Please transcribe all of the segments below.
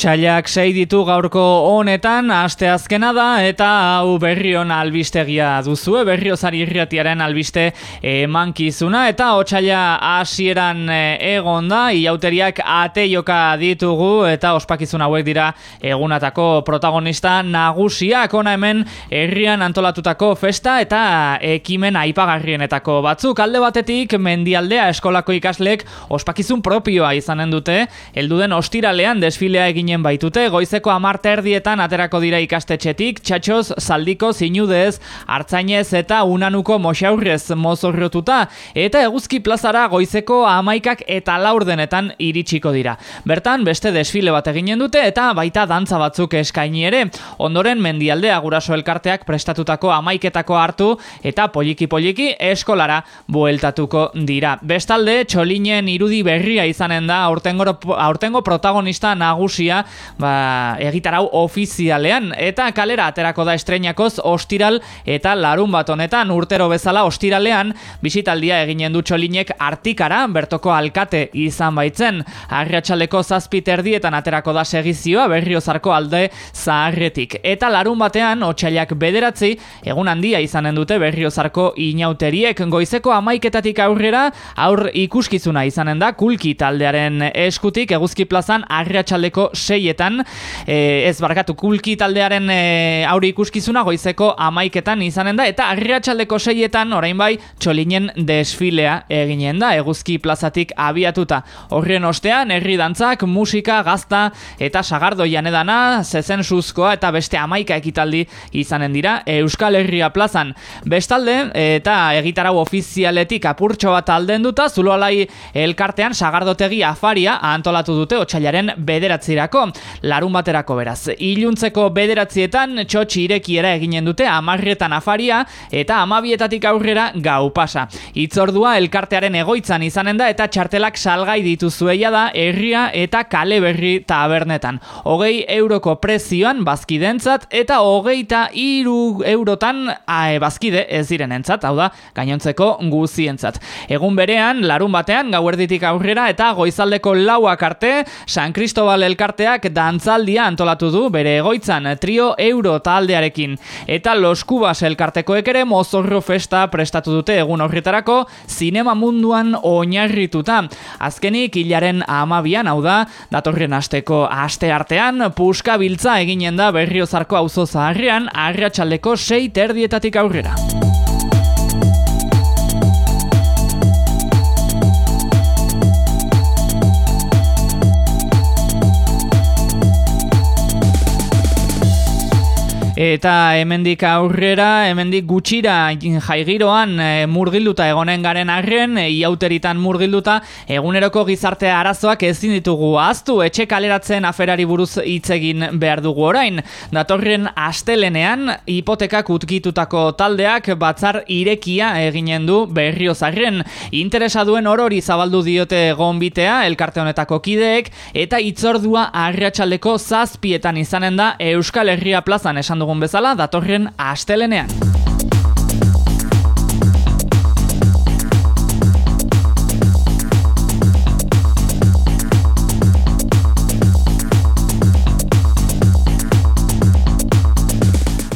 Otsailak sei ditu gaurko honetan, aste azkena da, eta hau berrion albistegia duzue, berriozari irriatiaren albiste emankizuna, eta otsaila hasieran eh, egon da, iauteriak ate joka ditugu, eta ospakizun hauek dira egunatako protagonista nagusiak, ona hemen herrian antolatutako festa, eta ekimen aipagarrienetako batzuk, alde batetik mendialdea eskolako ikaslek ospakizun propioa izanen dute, elduden ostiralean desfile desfilea eginen baitute, goizeko amarte erdietan aterako dira ikastetxetik, txatxoz, zaldiko, zinudez, hartzainez eta unanuko moxaurrez mozorrotuta, eta eguzki plazara goizeko amaikak eta laurdenetan iritsiko dira. Bertan, beste desfile bat eginen dute, eta baita dantza batzuk eskaini ere, ondoren mendialdea guraso elkarteak prestatutako amaiketako hartu, eta poliki-poliki eskolara bueltatuko dira. Bestalde, txolinen irudi berria izanen da, aurtengo protagonista nagu ba, egitarau ofizialean. Eta kalera aterako da estreinakoz ostiral eta larun bat honetan. Urtero bezala ostiralean bisitaldia eginen du txolinek artikara bertoko alkate izan baitzen. Agriatxaleko zazpit erdietan aterako da segizioa berriozarko alde zaharretik. Eta larun batean otxailak bederatzi egun handia izanen dute berriozarko inauteriek. Goizeko amaiketatik aurrera aur ikuskizuna izanen da kulki taldearen eskutik eguzki plazan agriatxaleko seietan, e, ez barkatu kulki taldearen e, aurri ikuskizuna goizeko amaiketan izanen da, eta agriatxaldeko seietan, orain bai, txolinen desfilea eginen da, eguzki plazatik abiatuta. Horrien ostean, herri dantzak, musika, gazta, eta sagardo janedana, zezen suzkoa, eta beste amaika ekitaldi izanen dira, Euskal Herria plazan. Bestalde, eta egitarau ofizialetik apurtxo bat alden duta, zuloalai elkartean sagardotegi afaria antolatu dute, otxailaren bedera bederatzirako, larun baterako beraz. Iluntzeko bederatzietan txotxi irekiera eginen dute amarrietan afaria eta amabietatik aurrera gau pasa. Itzordua elkartearen egoitzan izanen da eta txartelak salgai dituzueia da herria eta kale berri tabernetan. Hogei euroko prezioan bazkidentzat eta hogeita iru eurotan ae, bazkide ez diren entzat, hau da, gainontzeko guzientzat. Egun berean, larun batean, gauerditik aurrera eta goizaldeko lauak arte, San Cristobal elkarteak dantzaldia antolatu du bere egoitzan trio euro taldearekin. Eta Los Cubas elkartekoek ere mozorro festa prestatu dute egun horretarako zinema munduan oinarrituta. Azkenik hilaren amabian hau da, datorren asteko aste artean, puska biltza eginen da berriozarko auzo zaharrean, arratsaldeko sei terdietatik aurrera. Eta hemendik aurrera, hemendik gutxira jaigiroan e, murgilduta egonen garen arren, e, iauteritan murgilduta, eguneroko gizarte arazoak ezin ditugu aztu, etxe kaleratzen aferari buruz hitz egin behar dugu orain. Datorren astelenean, hipotekak utkitutako taldeak batzar irekia eginen du berriozarren. Interesa duen orori zabaldu diote gonbitea, elkarte honetako kideek, eta itzordua arratsaldeko zazpietan izanen da Euskal Herria plazan esan dugu dugun bezala datorren astelenean.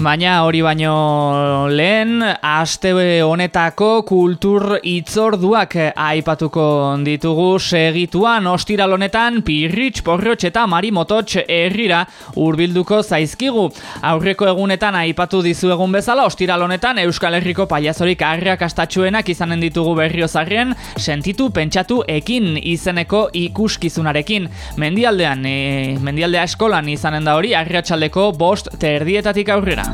Baina hori baino lehen, aste honetako kultur itzorduak aipatuko ditugu segituan ostiral honetan pirritx, porrotx eta marimototx errira urbilduko zaizkigu. Aurreko egunetan aipatu dizu egun bezala, ostiral honetan Euskal Herriko paiazorik arrak astatxuenak izanen ditugu berriozarrien, sentitu pentsatu ekin izeneko ikuskizunarekin. Mendialdean, e, mendialdea eskolan izanen da hori, arratsaldeko bost terdietatik aurrera.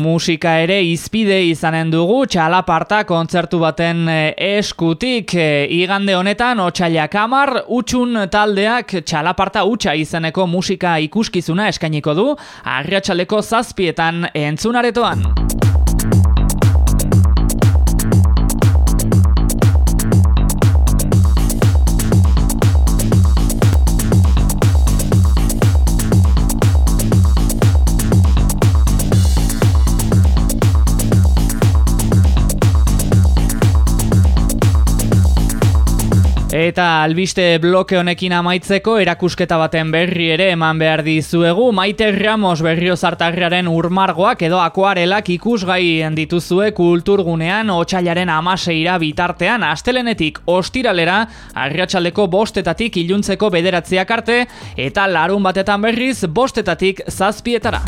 Musika ere izpide izanen dugu txalaparta kontzertu baten eh, eskutik eh, igande honetan otxailak amar utxun taldeak txalaparta utxa izeneko musika ikuskizuna eskainiko du agriatxaleko zazpietan entzunaretoan. Eta albiste bloke honekin amaitzeko erakusketa baten berri ere eman behar dizuegu. Maite Ramos berrio zartarriaren urmargoak edo akuarelak ikusgai dituzue kulturgunean otxailaren amaseira bitartean. Astelenetik ostiralera, arriatxaldeko bostetatik iluntzeko bederatziak arte eta larun batetan berriz bostetatik zazpietara.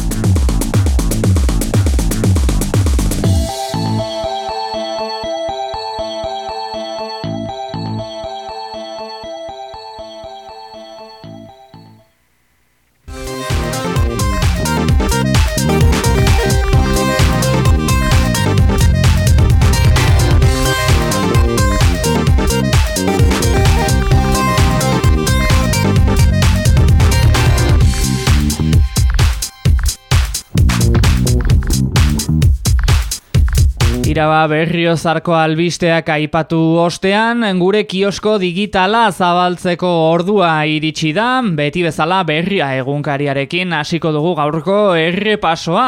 Iraba berrio zarko albisteak aipatu ostean, gure kiosko digitala zabaltzeko ordua iritsi da, beti bezala berria egunkariarekin hasiko dugu gaurko errepasoa.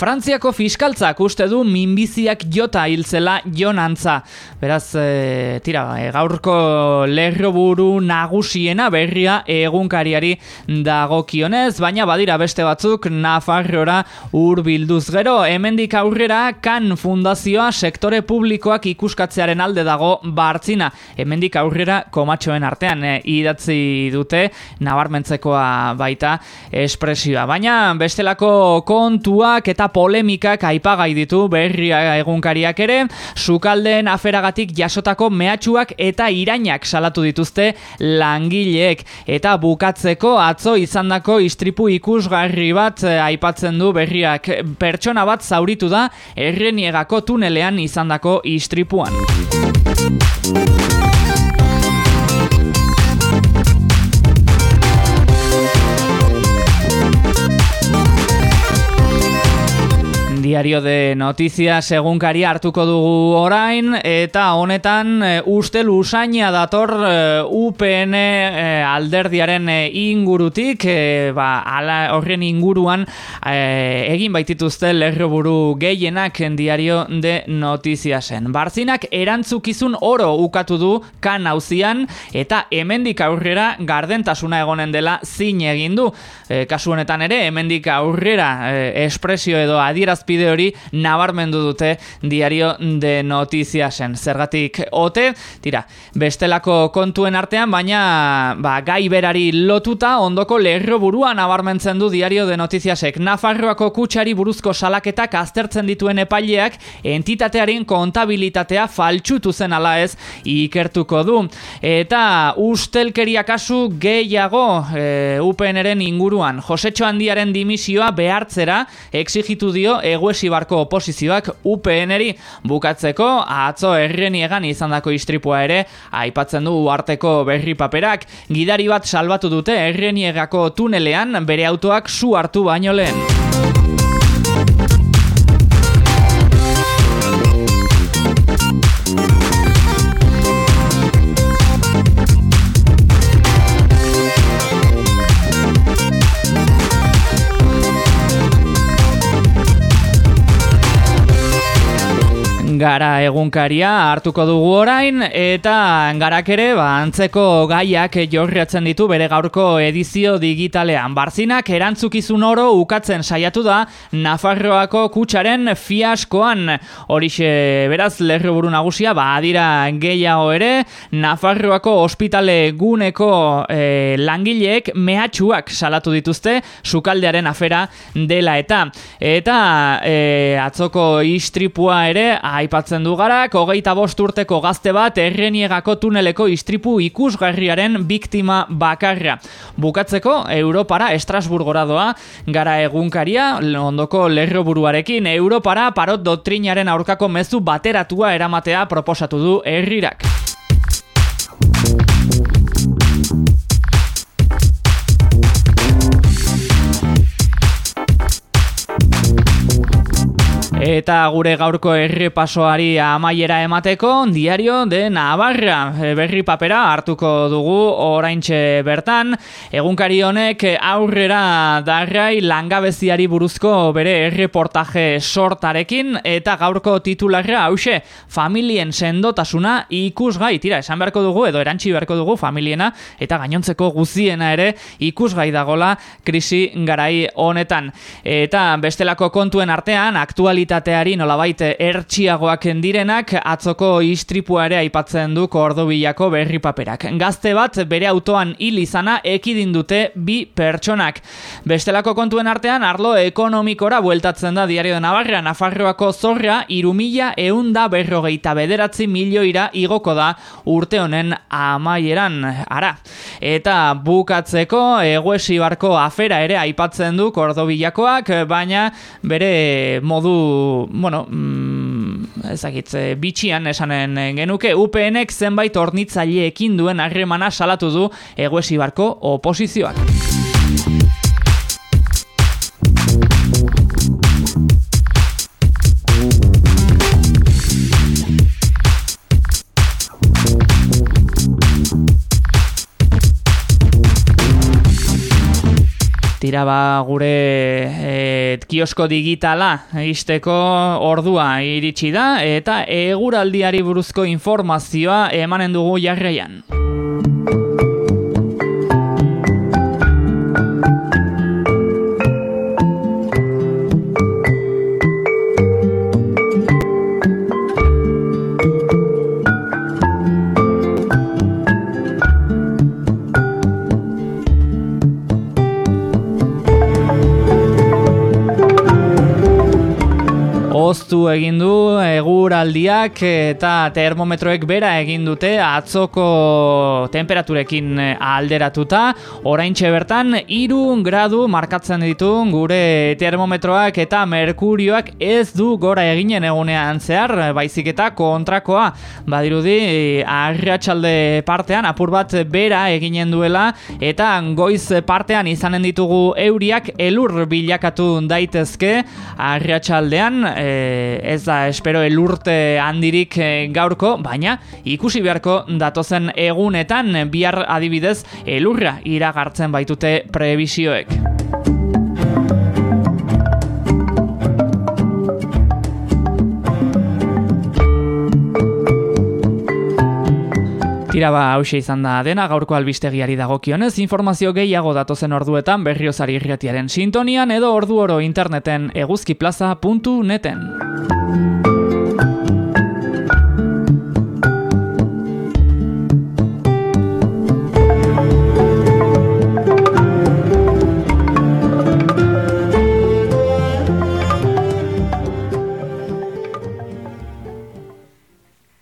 Frantziako fiskaltzak uste du minbiziak jota hiltzela jonantza. Beraz, e, tira, e, gaurko lerro buru nagusiena berria egunkariari dagokionez, baina badira beste batzuk Nafarrora urbilduz gero. Hemendik aurrera kan fundazioa sektore publikoak ikuskatzearen alde dago bartzina. Hemendik aurrera komatxoen artean e, idatzi dute nabarmentzekoa baita espresioa. Baina bestelako kontuak eta polemikak aipagai ditu berria egunkariak ere, sukaldeen aferagatik jasotako mehatxuak eta irainak salatu dituzte langileek. Eta bukatzeko atzo izandako istripu ikusgarri bat eh, aipatzen du berriak pertsona bat zauritu da erreniegako tunel ostiralean izandako istripuan. Diario de Noticias egunkari hartuko dugu orain eta honetan e, uste lusaina dator e, UPN e, alderdiaren ingurutik ba, ala, horren inguruan egin baitituzte lerroburu gehienak Diario de Noticiasen. Barzinak erantzukizun oro ukatu du kan hauzian eta hemendik aurrera gardentasuna egonen dela zin egin du. kasu honetan ere hemendik aurrera espresio edo adierazpi bide hori nabarmendu dute diario de notiziasen. Zergatik ote, tira, bestelako kontuen artean, baina ba, gai berari lotuta ondoko lerro burua nabarmentzen du diario de notiziasek. Nafarroako kutsari buruzko salaketak aztertzen dituen epaileak entitatearen kontabilitatea faltsutu zen ala ez ikertuko du. Eta ustelkeria kasu gehiago e, UPNren inguruan. Josetxo handiaren dimisioa behartzera exigitu dio ego Guesibarko oposizioak UPNeri bukatzeko atzo erreniegan izandako istripua ere aipatzen du uarteko berri paperak gidari bat salbatu dute erreniegako tunelean bere autoak su hartu baino lehen. Gara egunkaria hartuko dugu orain eta garak ere ba, antzeko gaiak jorriatzen ditu bere gaurko edizio digitalean. Barzinak erantzukizun oro ukatzen saiatu da Nafarroako kutsaren fiaskoan. Horixe beraz lerro buru nagusia ba adira gehiago ere Nafarroako ospitale guneko e, langileek mehatxuak salatu dituzte sukaldearen afera dela eta eta e, atzoko istripua ere aipatzen du garak, hogeita bost urteko gazte bat erreniegako tuneleko istripu ikusgarriaren biktima bakarra. Bukatzeko, Europara Estrasburgora doa, gara egunkaria, ondoko lerro buruarekin, Europara parot doktrinaren aurkako mezu bateratua eramatea proposatu du herrirak. Eta gure gaurko errepasoari amaiera emateko, diario de Navarra berri papera hartuko dugu oraintxe bertan. Egunkari honek aurrera darrai langabeziari buruzko bere erreportaje sortarekin eta gaurko titularra hause familien sendotasuna ikusgai. Tira, esan beharko dugu edo erantzi beharko dugu familiena eta gainontzeko guziena ere ikusgai dagola krisi garai honetan. Eta bestelako kontuen artean, aktualitateari nolabait ertsiagoak direnak atzoko istripua ere aipatzen du kordobilako berri paperak. Gazte bat bere autoan hil izana ekidin dute bi pertsonak. Bestelako kontuen artean, arlo ekonomikora bueltatzen da diario de Navarra, Nafarroako zorra, irumila eunda berrogeita bederatzi milioira igoko da urte honen amaieran. Ara, eta bukatzeko eguesi barko afera ere aipatzen du kordobilakoak, baina bere modu, bueno, mm, ezagitze, bitxian esanen genuke, UPNek zenbait ornitzaileekin duen harremana salatu du eguesi barko oposizioak. Tira ba gure e, kiosko digitala isteko ordua iritsi da eta eguraldiari buruzko informazioa emanen dugu jarraian. Eguraldiak eta termometroek bera egin dute atzoko temperaturekin alderatuta. Oraintxe bertan iru gradu markatzen ditu gure termometroak eta merkurioak ez du gora eginen egunean zehar baizik eta kontrakoa. Badirudi arratsalde partean apur bat bera eginen duela eta goiz partean izanen ditugu euriak elur bilakatu daitezke. Arratsaldean e, ez da espero elurte handirik eh, gaurko, baina ikusi beharko datozen egunetan bihar adibidez elurra iragartzen baitute prebisioek. Tira ba, hause izan da dena gaurko albistegiari dagokionez, informazio gehiago datozen orduetan berriozari irretiaren sintonian edo ordu oro interneten eguzkiplaza.neten.